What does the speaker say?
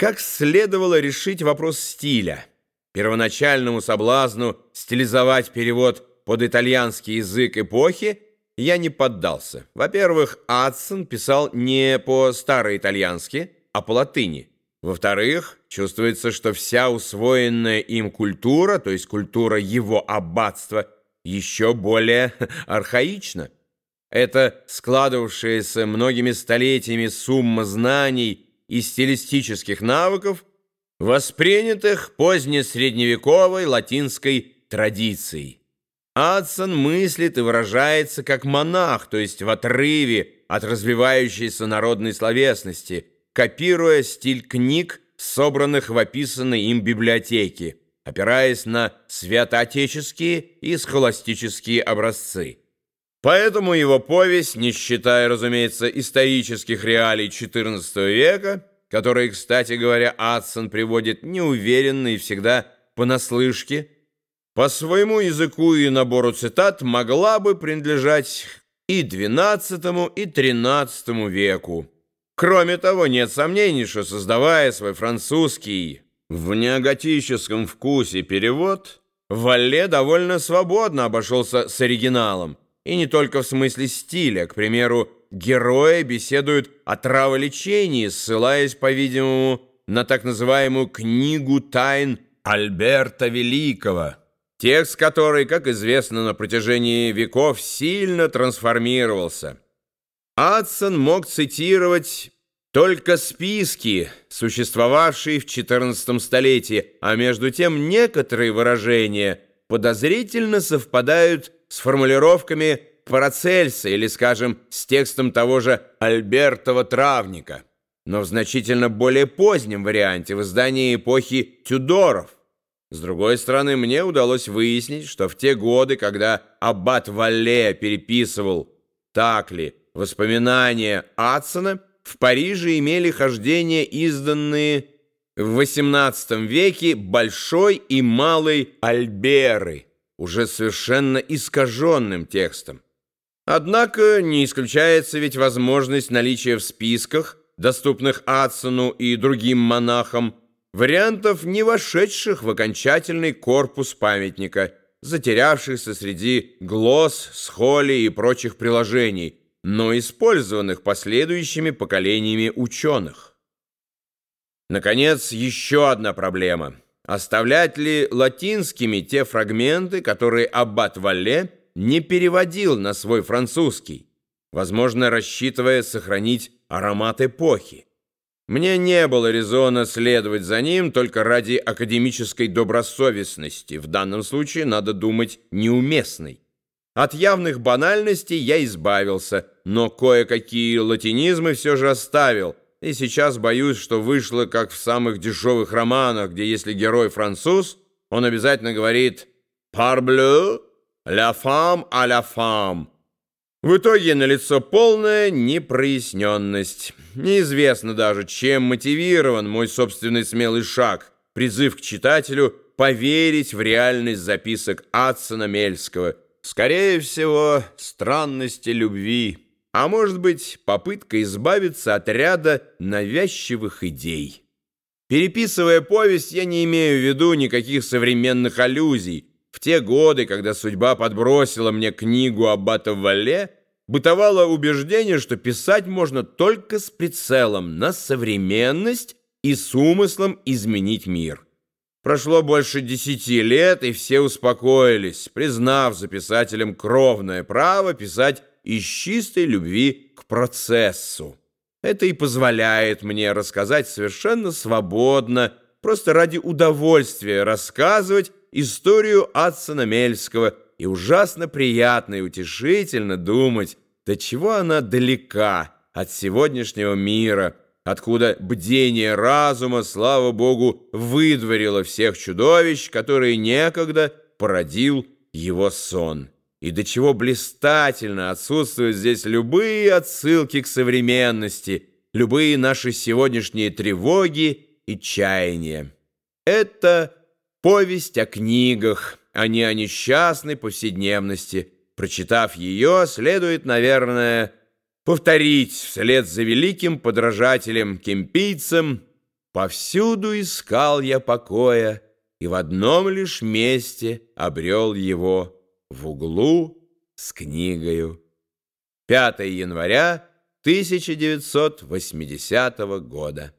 Как следовало решить вопрос стиля? Первоначальному соблазну стилизовать перевод под итальянский язык эпохи я не поддался. Во-первых, Адсон писал не по-староитальянски, а по латыни. Во-вторых, чувствуется, что вся усвоенная им культура, то есть культура его аббатства, еще более архаична. Это складывавшаяся многими столетиями сумма знаний и стилистических навыков, воспринятых позднесредневековой латинской традицией. Адсон мыслит и выражается как монах, то есть в отрыве от развивающейся народной словесности, копируя стиль книг, собранных в описанной им библиотеке, опираясь на святоотеческие и схоластические образцы. Поэтому его повесть, не считая, разумеется, исторических реалий XIV века, которые, кстати говоря, Адсон приводит неуверенно и всегда понаслышке, по своему языку и набору цитат могла бы принадлежать и XII, и XIII веку. Кроме того, нет сомнений, что, создавая свой французский в неоготическом вкусе перевод, Валле довольно свободно обошелся с оригиналом, и не только в смысле стиля. К примеру, герои беседуют о траволечении, ссылаясь, по-видимому, на так называемую «книгу тайн Альберта Великого», текст которой, как известно, на протяжении веков сильно трансформировался. Адсон мог цитировать только списки, существовавшие в XIV столетии, а между тем некоторые выражения подозрительно совпадают с формулировками Парацельса или, скажем, с текстом того же Альбертова Травника, но в значительно более позднем варианте, в издании эпохи Тюдоров. С другой стороны, мне удалось выяснить, что в те годы, когда аббат Валле переписывал так ли воспоминания Адсона, в Париже имели хождение изданные в XVIII веке Большой и Малой Альберы – уже совершенно искаженным текстом. Однако не исключается ведь возможность наличия в списках, доступных Адсону и другим монахам, вариантов, не вошедших в окончательный корпус памятника, затерявшихся среди глосс, схоли и прочих приложений, но использованных последующими поколениями ученых. Наконец, еще одна проблема – Оставлять ли латинскими те фрагменты, которые аббат Валле не переводил на свой французский, возможно, рассчитывая сохранить аромат эпохи? Мне не было резона следовать за ним только ради академической добросовестности, в данном случае, надо думать, неуместной. От явных банальностей я избавился, но кое-какие латинизмы все же оставил, и сейчас боюсь, что вышло, как в самых дешевых романах, где если герой француз, он обязательно говорит «Parbleu, la femme à la femme». В итоге налицо полная непроясненность. Неизвестно даже, чем мотивирован мой собственный смелый шаг, призыв к читателю поверить в реальность записок Адсона Мельского. Скорее всего, странности любви а может быть, попытка избавиться от ряда навязчивых идей. Переписывая повесть, я не имею в виду никаких современных аллюзий. Те годы, когда судьба подбросила мне книгу Аббата Вале, бытовало убеждение, что писать можно только с прицелом на современность и с умыслом изменить мир. Прошло больше десяти лет, и все успокоились, признав за писателем кровное право писать из чистой любви к процессу. Это и позволяет мне рассказать совершенно свободно, просто ради удовольствия рассказывать историю Адсона Мельского, и ужасно приятно и утешительно думать, до чего она далека от сегодняшнего мира, откуда бдение разума, слава Богу, выдворило всех чудовищ, которые некогда породил его сон и до чего блистательно отсутствуют здесь любые отсылки к современности, любые наши сегодняшние тревоги и чаяния. Это повесть о книгах, а не о несчастной повседневности. Прочитав ее, следует, наверное, повторить вслед за великим подражателем кемпийцем Повсюду искал я покоя, и в одном лишь месте обрел его в углу с книгою. 5 января 1980 года.